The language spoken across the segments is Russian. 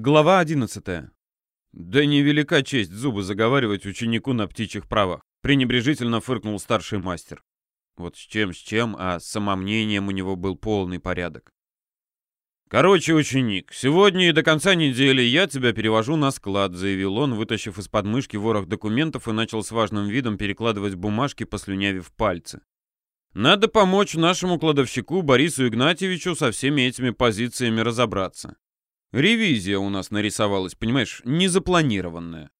Глава 11. Да невелика честь зубы заговаривать ученику на птичьих правах. Пренебрежительно фыркнул старший мастер. Вот с чем, с чем, а с самомнением у него был полный порядок. «Короче, ученик, сегодня и до конца недели я тебя перевожу на склад», заявил он, вытащив из подмышки ворох документов и начал с важным видом перекладывать бумажки, послюнявив пальцы. «Надо помочь нашему кладовщику Борису Игнатьевичу со всеми этими позициями разобраться. Ревизия у нас нарисовалась, понимаешь, незапланированная.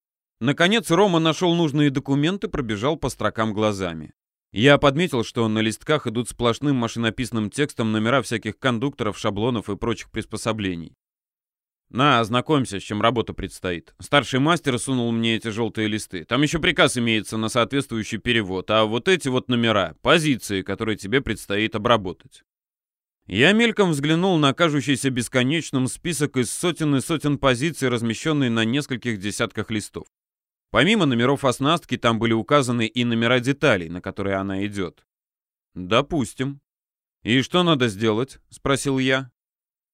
Наконец Рома нашел нужные документы, пробежал по строкам глазами. Я подметил, что на листках идут сплошным машинописным текстом номера всяких кондукторов, шаблонов и прочих приспособлений. «На, ознакомься, с чем работа предстоит». Старший мастер сунул мне эти желтые листы. Там еще приказ имеется на соответствующий перевод, а вот эти вот номера — позиции, которые тебе предстоит обработать. Я мельком взглянул на кажущийся бесконечным список из сотен и сотен позиций, размещенный на нескольких десятках листов. Помимо номеров оснастки, там были указаны и номера деталей, на которые она идет. «Допустим». «И что надо сделать?» — спросил я.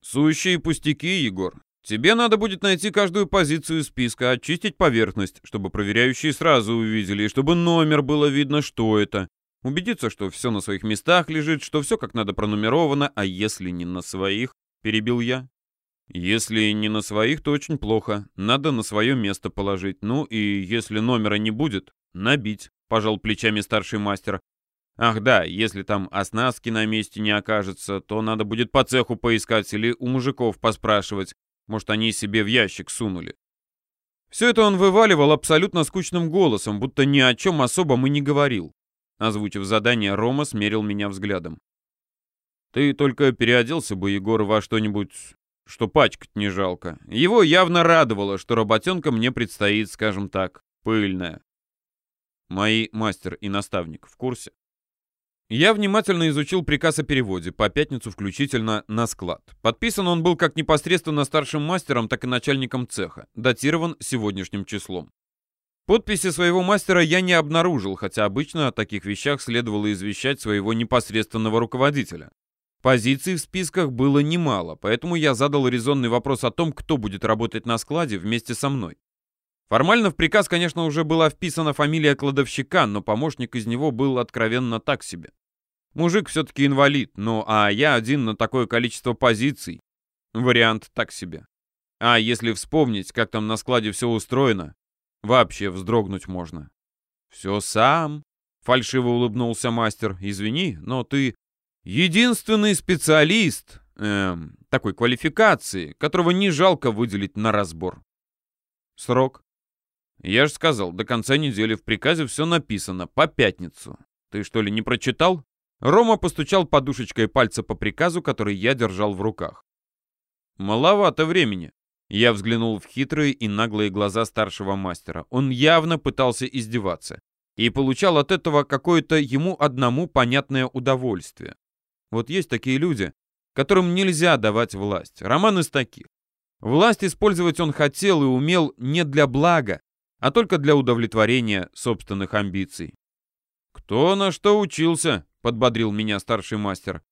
«Сущие пустяки, Егор. Тебе надо будет найти каждую позицию списка, очистить поверхность, чтобы проверяющие сразу увидели, и чтобы номер было видно, что это, Убедиться, что все на своих местах лежит, что все как надо пронумеровано, а если не на своих, перебил я. Если не на своих, то очень плохо. Надо на свое место положить. Ну и если номера не будет, набить, пожал плечами старший мастер. Ах да, если там оснастки на месте не окажется, то надо будет по цеху поискать или у мужиков поспрашивать. Может, они себе в ящик сунули. Все это он вываливал абсолютно скучным голосом, будто ни о чем особом и не говорил. Озвучив задание, Рома смерил меня взглядом. «Ты только переоделся бы, Егор, во что-нибудь, что пачкать не жалко. Его явно радовало, что работенка мне предстоит, скажем так, пыльная. Мои мастер и наставник в курсе?» Я внимательно изучил приказ о переводе, по пятницу включительно, на склад. Подписан он был как непосредственно старшим мастером, так и начальником цеха, датирован сегодняшним числом. Подписи своего мастера я не обнаружил, хотя обычно о таких вещах следовало извещать своего непосредственного руководителя. Позиций в списках было немало, поэтому я задал резонный вопрос о том, кто будет работать на складе вместе со мной. Формально в приказ, конечно, уже была вписана фамилия кладовщика, но помощник из него был откровенно так себе. Мужик все-таки инвалид, ну а я один на такое количество позиций. Вариант так себе. А если вспомнить, как там на складе все устроено, Вообще вздрогнуть можно. «Все сам», — фальшиво улыбнулся мастер. «Извини, но ты единственный специалист эм, такой квалификации, которого не жалко выделить на разбор». «Срок?» «Я же сказал, до конца недели в приказе все написано, по пятницу. Ты что ли не прочитал?» Рома постучал подушечкой пальца по приказу, который я держал в руках. «Маловато времени. Я взглянул в хитрые и наглые глаза старшего мастера. Он явно пытался издеваться. И получал от этого какое-то ему одному понятное удовольствие. Вот есть такие люди, которым нельзя давать власть. Роман из таких. Власть использовать он хотел и умел не для блага, а только для удовлетворения собственных амбиций. «Кто на что учился?» — подбодрил меня старший мастер.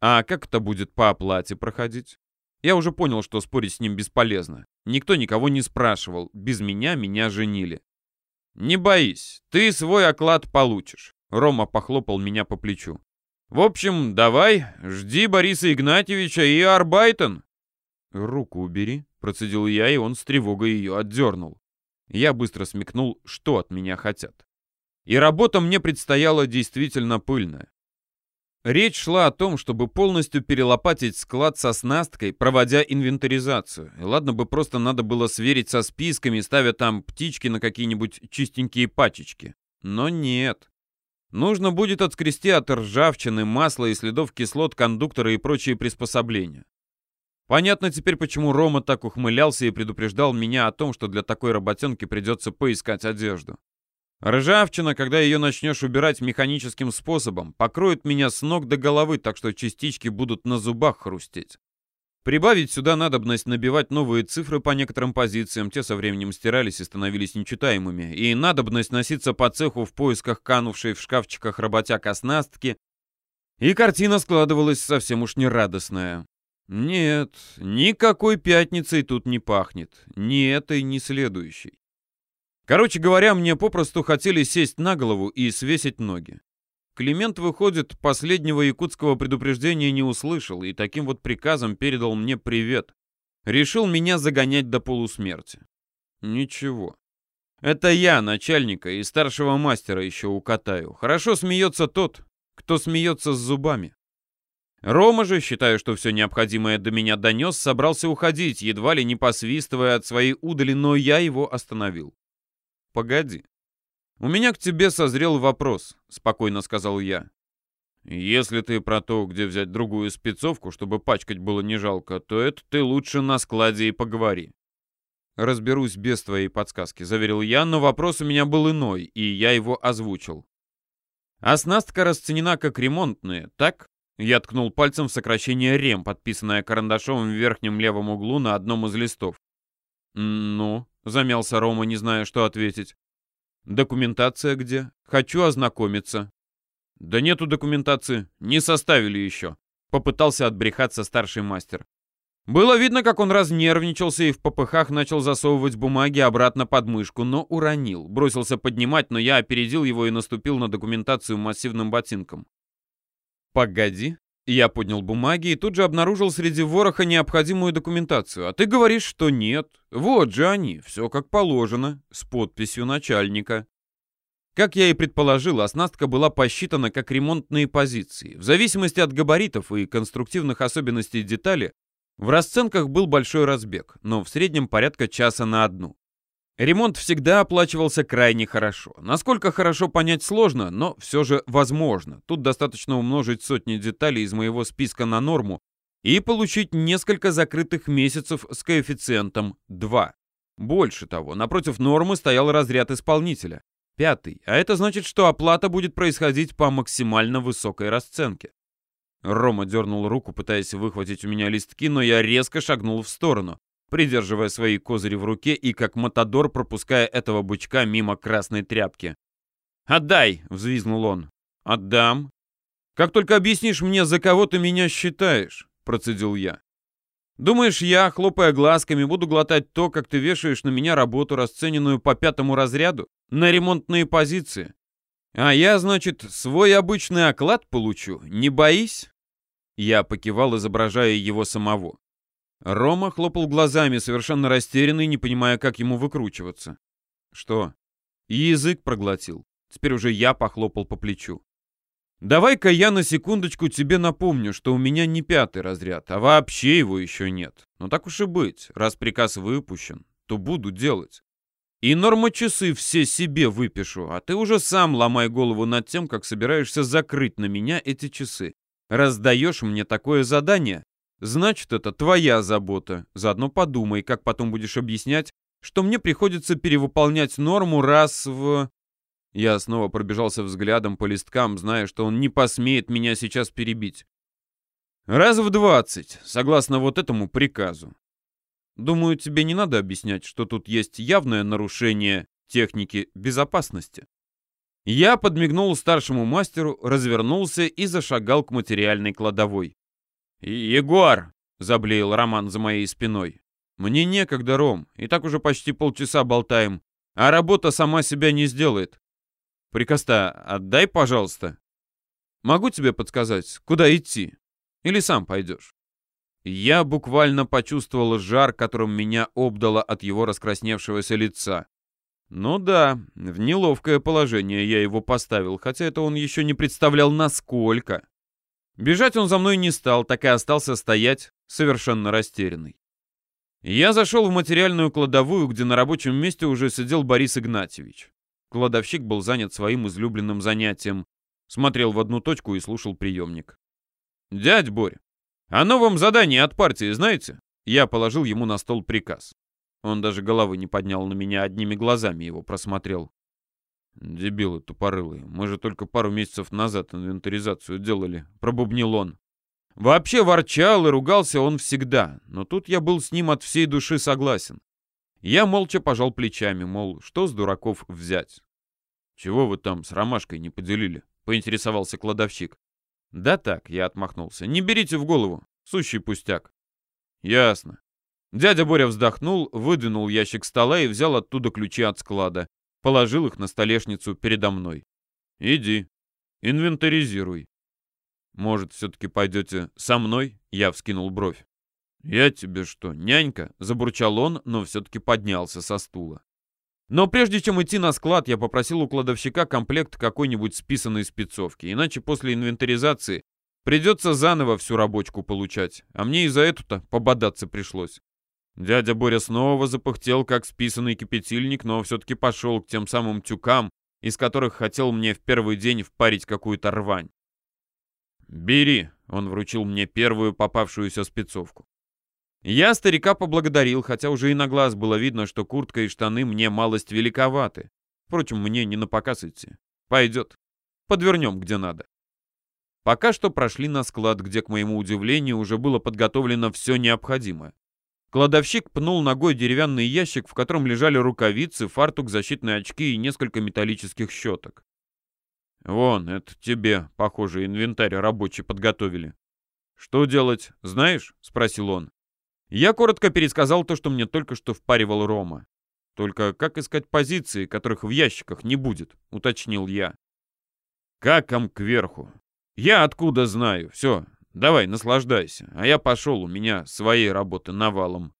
«А как это будет по оплате проходить?» Я уже понял, что спорить с ним бесполезно. Никто никого не спрашивал. Без меня меня женили. «Не боись, ты свой оклад получишь», — Рома похлопал меня по плечу. «В общем, давай, жди Бориса Игнатьевича и Арбайтон». «Руку убери», — процедил я, и он с тревогой ее отдернул. Я быстро смекнул, что от меня хотят. И работа мне предстояла действительно пыльная. Речь шла о том, чтобы полностью перелопатить склад со снасткой, проводя инвентаризацию. И ладно бы просто надо было сверить со списками, ставя там птички на какие-нибудь чистенькие пачечки. Но нет. Нужно будет отскрести от ржавчины, масла и следов кислот кондуктора и прочие приспособления. Понятно теперь, почему Рома так ухмылялся и предупреждал меня о том, что для такой работенки придется поискать одежду. Ржавчина, когда ее начнешь убирать механическим способом, покроет меня с ног до головы, так что частички будут на зубах хрустеть. Прибавить сюда надобность набивать новые цифры по некоторым позициям, те со временем стирались и становились нечитаемыми, и надобность носиться по цеху в поисках канувшей в шкафчиках работяг оснастки, и картина складывалась совсем уж нерадостная. Нет, никакой пятницей тут не пахнет. Ни этой, ни следующей. Короче говоря, мне попросту хотели сесть на голову и свесить ноги. Климент, выходит, последнего якутского предупреждения не услышал и таким вот приказом передал мне привет. Решил меня загонять до полусмерти. Ничего. Это я, начальника и старшего мастера еще укатаю. Хорошо смеется тот, кто смеется с зубами. Рома же, считая, что все необходимое до меня донес, собрался уходить, едва ли не посвистывая от своей удали, но я его остановил. «Погоди. «У меня к тебе созрел вопрос», — спокойно сказал я. «Если ты про то, где взять другую спецовку, чтобы пачкать было не жалко, то это ты лучше на складе и поговори». «Разберусь без твоей подсказки», — заверил я, но вопрос у меня был иной, и я его озвучил. «Оснастка расценена как ремонтная, так?» Я ткнул пальцем в сокращение «РЕМ», подписанное карандашом в верхнем левом углу на одном из листов. «Ну?» — замялся Рома, не зная, что ответить. «Документация где? Хочу ознакомиться». «Да нету документации. Не составили еще», — попытался отбрехаться старший мастер. Было видно, как он разнервничался и в попыхах начал засовывать бумаги обратно под мышку, но уронил. Бросился поднимать, но я опередил его и наступил на документацию массивным ботинком. «Погоди». Я поднял бумаги и тут же обнаружил среди вороха необходимую документацию. А ты говоришь, что нет. Вот же они, все как положено, с подписью начальника. Как я и предположил, оснастка была посчитана как ремонтные позиции. В зависимости от габаритов и конструктивных особенностей детали, в расценках был большой разбег, но в среднем порядка часа на одну. Ремонт всегда оплачивался крайне хорошо. Насколько хорошо понять сложно, но все же возможно. Тут достаточно умножить сотни деталей из моего списка на норму и получить несколько закрытых месяцев с коэффициентом 2. Больше того, напротив нормы стоял разряд исполнителя. Пятый. А это значит, что оплата будет происходить по максимально высокой расценке. Рома дернул руку, пытаясь выхватить у меня листки, но я резко шагнул в сторону придерживая свои козыри в руке и как матадор пропуская этого бычка мимо красной тряпки. «Отдай!» — взвизнул он. «Отдам!» «Как только объяснишь мне, за кого ты меня считаешь?» — процедил я. «Думаешь, я, хлопая глазками, буду глотать то, как ты вешаешь на меня работу, расцененную по пятому разряду, на ремонтные позиции? А я, значит, свой обычный оклад получу, не боись?» Я покивал, изображая его самого. Рома хлопал глазами, совершенно растерянный, не понимая, как ему выкручиваться. Что? И язык проглотил. Теперь уже я похлопал по плечу. Давай-ка я на секундочку тебе напомню, что у меня не пятый разряд, а вообще его еще нет. Но так уж и быть, раз приказ выпущен, то буду делать. И нормочасы все себе выпишу, а ты уже сам ломай голову над тем, как собираешься закрыть на меня эти часы. Раздаешь мне такое задание, Значит, это твоя забота. Заодно подумай, как потом будешь объяснять, что мне приходится перевыполнять норму раз в... Я снова пробежался взглядом по листкам, зная, что он не посмеет меня сейчас перебить. Раз в двадцать, согласно вот этому приказу. Думаю, тебе не надо объяснять, что тут есть явное нарушение техники безопасности. Я подмигнул старшему мастеру, развернулся и зашагал к материальной кладовой. «Егор!» — заблеял Роман за моей спиной. «Мне некогда, Ром, и так уже почти полчаса болтаем, а работа сама себя не сделает. Приказ-то отдай, пожалуйста. Могу тебе подсказать, куда идти? Или сам пойдешь?» Я буквально почувствовал жар, которым меня обдало от его раскрасневшегося лица. Ну да, в неловкое положение я его поставил, хотя это он еще не представлял, насколько. Бежать он за мной не стал, так и остался стоять, совершенно растерянный. Я зашел в материальную кладовую, где на рабочем месте уже сидел Борис Игнатьевич. Кладовщик был занят своим излюбленным занятием. Смотрел в одну точку и слушал приемник. «Дядь Борь, о новом задании от партии знаете?» Я положил ему на стол приказ. Он даже головы не поднял на меня, одними глазами его просмотрел. «Дебилы тупорылые, мы же только пару месяцев назад инвентаризацию делали», — пробубнил он. Вообще ворчал и ругался он всегда, но тут я был с ним от всей души согласен. Я молча пожал плечами, мол, что с дураков взять. «Чего вы там с ромашкой не поделили?» — поинтересовался кладовщик. «Да так», — я отмахнулся. «Не берите в голову, сущий пустяк». Ясно. Дядя Боря вздохнул, выдвинул ящик стола и взял оттуда ключи от склада. Положил их на столешницу передо мной. Иди, инвентаризируй. Может, все-таки пойдете со мной? Я вскинул бровь. «Я тебе что, нянька?» — забурчал он, но все-таки поднялся со стула. Но прежде чем идти на склад, я попросил у кладовщика комплект какой-нибудь списанной спецовки, иначе после инвентаризации придется заново всю рабочку получать, а мне и за эту-то пободаться пришлось. Дядя Боря снова запыхтел, как списанный кипятильник, но все-таки пошел к тем самым тюкам, из которых хотел мне в первый день впарить какую-то рвань. «Бери», — он вручил мне первую попавшуюся спецовку. Я старика поблагодарил, хотя уже и на глаз было видно, что куртка и штаны мне малость великоваты. Впрочем, мне не на показ идти. Пойдет. Подвернем, где надо. Пока что прошли на склад, где, к моему удивлению, уже было подготовлено все необходимое. Кладовщик пнул ногой деревянный ящик, в котором лежали рукавицы, фартук, защитные очки и несколько металлических щеток. «Вон, это тебе, похоже, инвентарь рабочий подготовили». «Что делать, знаешь?» — спросил он. Я коротко пересказал то, что мне только что впаривал Рома. Только как искать позиции, которых в ящиках не будет, уточнил я. Каком кверху? Я откуда знаю? Все, давай, наслаждайся. А я пошел, у меня своей работы навалом.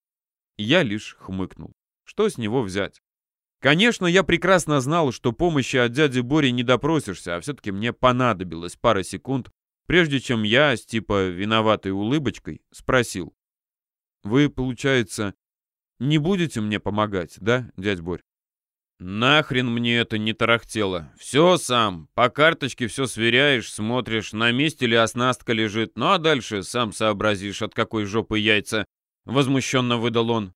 Я лишь хмыкнул. Что с него взять? Конечно, я прекрасно знал, что помощи от дяди Бори не допросишься, а все-таки мне понадобилось пара секунд, прежде чем я с типа виноватой улыбочкой спросил. Вы, получается, не будете мне помогать, да, дядь Борь? Нахрен мне это не тарахтело. Все сам. По карточке все сверяешь, смотришь, на месте ли оснастка лежит. Ну а дальше сам сообразишь, от какой жопы яйца. Возмущенно выдал он.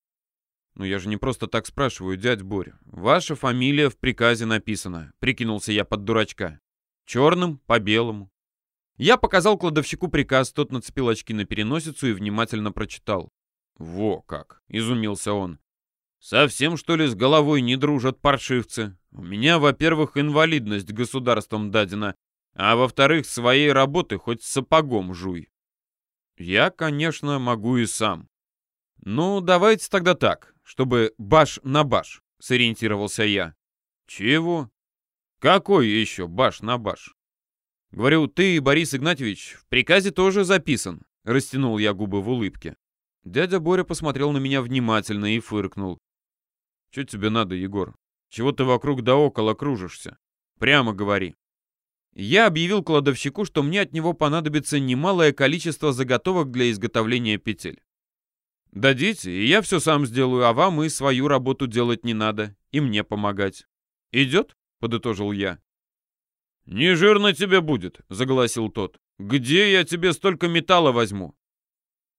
«Ну я же не просто так спрашиваю, дядь Борь. Ваша фамилия в приказе написана», — прикинулся я под дурачка. «Черным по белому». Я показал кладовщику приказ, тот нацепил очки на переносицу и внимательно прочитал. «Во как!» — изумился он. «Совсем, что ли, с головой не дружат паршивцы? У меня, во-первых, инвалидность государством дадена, а во-вторых, своей работы хоть сапогом жуй. Я, конечно, могу и сам. Ну, давайте тогда так, чтобы баш на баш, сориентировался я. Чего? Какой еще баш на баш? Говорю, ты, Борис Игнатьевич, в приказе тоже записан, растянул я губы в улыбке. Дядя Боря посмотрел на меня внимательно и фыркнул. «Что тебе надо, Егор? Чего ты вокруг да около кружишься? Прямо говори». Я объявил кладовщику, что мне от него понадобится немалое количество заготовок для изготовления петель. Дадите, и я все сам сделаю, а вам и свою работу делать не надо, и мне помогать. Идет? — подытожил я. «Не жирно тебе будет», — заголосил тот. «Где я тебе столько металла возьму?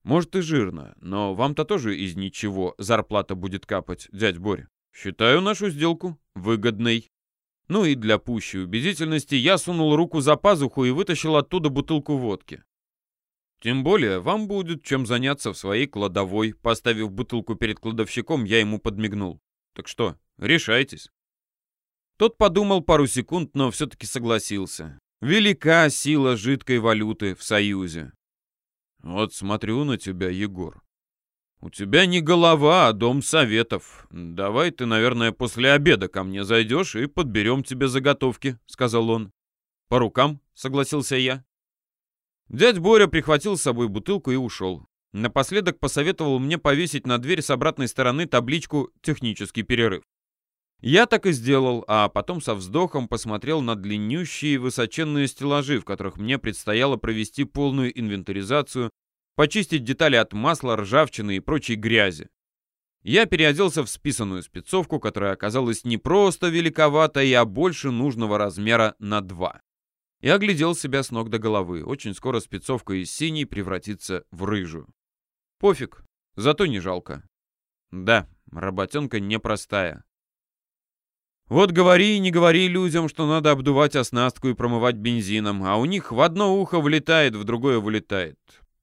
Может и жирно, но вам-то тоже из ничего зарплата будет капать, дядь Борь. Считаю нашу сделку выгодной. Ну и для пущей убедительности я сунул руку за пазуху и вытащил оттуда бутылку водки. Тем более, вам будет чем заняться в своей кладовой. Поставив бутылку перед кладовщиком, я ему подмигнул. Так что, решайтесь. Тот подумал пару секунд, но все-таки согласился. Велика сила жидкой валюты в Союзе. Вот смотрю на тебя, Егор. У тебя не голова, а дом советов. Давай ты, наверное, после обеда ко мне зайдешь и подберем тебе заготовки, сказал он. По рукам, согласился я. Дядь Боря прихватил с собой бутылку и ушел. Напоследок посоветовал мне повесить на дверь с обратной стороны табличку «Технический перерыв». Я так и сделал, а потом со вздохом посмотрел на длиннющие высоченные стеллажи, в которых мне предстояло провести полную инвентаризацию, почистить детали от масла, ржавчины и прочей грязи. Я переоделся в списанную спецовку, которая оказалась не просто великоватой, а больше нужного размера на два. И оглядел себя с ног до головы. Очень скоро спецовка из синей превратится в рыжую. Пофиг, зато не жалко. Да, работенка непростая. Вот говори и не говори людям, что надо обдувать оснастку и промывать бензином, а у них в одно ухо влетает, в другое вылетает.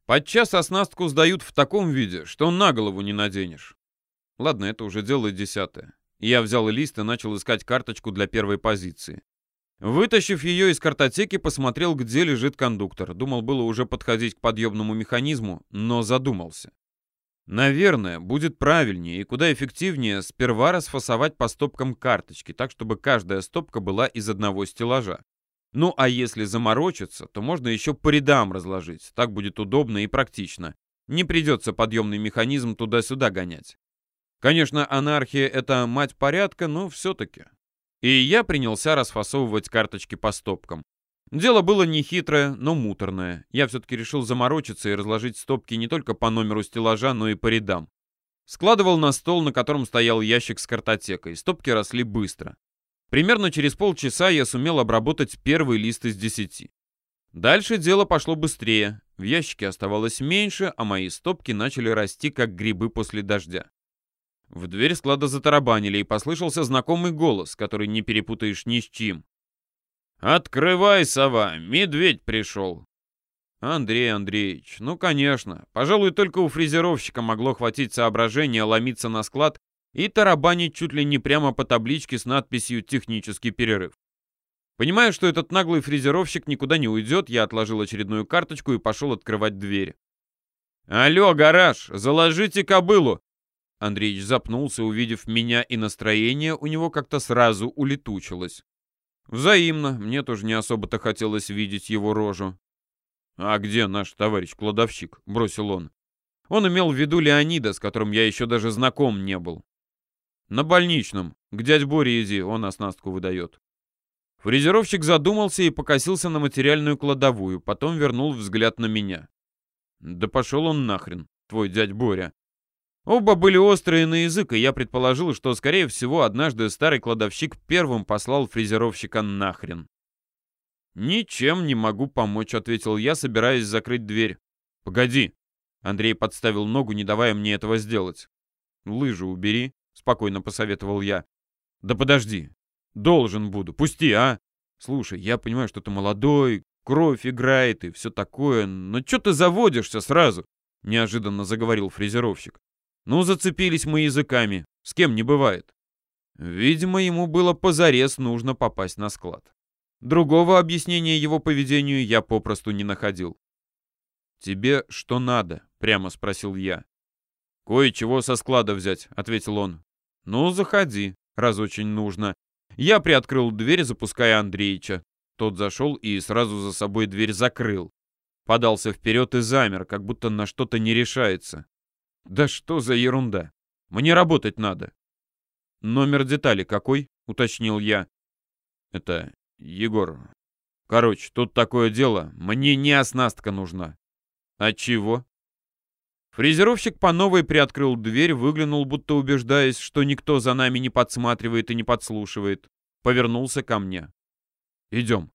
Подчас оснастку сдают в таком виде, что на голову не наденешь. Ладно, это уже дело десятое. Я взял лист и начал искать карточку для первой позиции. Вытащив ее из картотеки, посмотрел, где лежит кондуктор. Думал было уже подходить к подъемному механизму, но задумался. Наверное, будет правильнее и куда эффективнее сперва расфасовать по стопкам карточки, так чтобы каждая стопка была из одного стеллажа. Ну а если заморочиться, то можно еще по рядам разложить, так будет удобно и практично. Не придется подъемный механизм туда-сюда гонять. Конечно, анархия — это мать порядка, но все-таки. И я принялся расфасовывать карточки по стопкам. Дело было нехитрое, но муторное. Я все-таки решил заморочиться и разложить стопки не только по номеру стеллажа, но и по рядам. Складывал на стол, на котором стоял ящик с картотекой. Стопки росли быстро. Примерно через полчаса я сумел обработать первый лист из десяти. Дальше дело пошло быстрее. В ящике оставалось меньше, а мои стопки начали расти, как грибы после дождя. В дверь склада затарабанили, и послышался знакомый голос, который не перепутаешь ни с чем. «Открывай, сова, медведь пришел!» Андрей Андреевич, ну конечно. Пожалуй, только у фрезеровщика могло хватить соображения ломиться на склад и тарабанить чуть ли не прямо по табличке с надписью «Технический перерыв». Понимая, что этот наглый фрезеровщик никуда не уйдет, я отложил очередную карточку и пошел открывать дверь. «Алло, гараж, заложите кобылу!» Андреич запнулся, увидев меня, и настроение у него как-то сразу улетучилось. Взаимно, мне тоже не особо-то хотелось видеть его рожу. «А где наш товарищ-кладовщик?» — бросил он. Он имел в виду Леонида, с которым я еще даже знаком не был. «На больничном. К дядь Боре иди, он оснастку выдает». Фрезеровщик задумался и покосился на материальную кладовую, потом вернул взгляд на меня. «Да пошел он нахрен, твой дядь Боря. Оба были острые на язык, и я предположил, что, скорее всего, однажды старый кладовщик первым послал фрезеровщика нахрен. «Ничем не могу помочь», — ответил я, собираясь закрыть дверь. «Погоди». Андрей подставил ногу, не давая мне этого сделать. «Лыжи убери», — спокойно посоветовал я. «Да подожди. Должен буду. Пусти, а? Слушай, я понимаю, что ты молодой, кровь играет и все такое, но что ты заводишься сразу?» — неожиданно заговорил фрезеровщик. Ну, зацепились мы языками. С кем не бывает. Видимо, ему было позарез нужно попасть на склад. Другого объяснения его поведению я попросту не находил. «Тебе что надо?» — прямо спросил я. «Кое-чего со склада взять», — ответил он. «Ну, заходи, раз очень нужно». Я приоткрыл дверь, запуская Андреича. Тот зашел и сразу за собой дверь закрыл. Подался вперед и замер, как будто на что-то не решается. Да что за ерунда? Мне работать надо. Номер детали какой? Уточнил я. Это Егор. Короче, тут такое дело. Мне не оснастка нужна. А чего? Фрезеровщик по новой приоткрыл дверь, выглянул, будто убеждаясь, что никто за нами не подсматривает и не подслушивает. Повернулся ко мне. «Идем».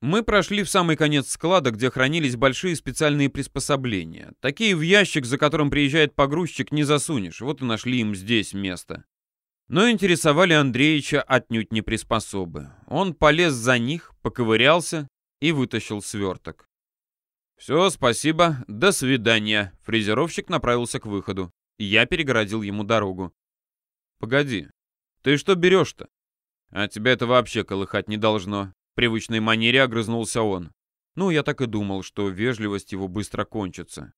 Мы прошли в самый конец склада, где хранились большие специальные приспособления. Такие в ящик, за которым приезжает погрузчик, не засунешь. Вот и нашли им здесь место. Но интересовали Андреевича отнюдь не приспособы. Он полез за них, поковырялся и вытащил сверток. «Все, спасибо, до свидания». Фрезеровщик направился к выходу. Я перегородил ему дорогу. «Погоди, ты что берешь-то? А тебя это вообще колыхать не должно привычной манере огрызнулся он. Ну, я так и думал, что вежливость его быстро кончится.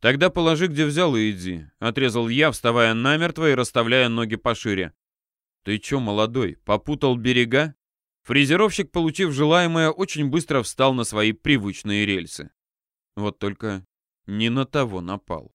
«Тогда положи, где взял, и иди», — отрезал я, вставая намертво и расставляя ноги пошире. «Ты чё, молодой, попутал берега?» Фрезеровщик, получив желаемое, очень быстро встал на свои привычные рельсы. Вот только не на того напал.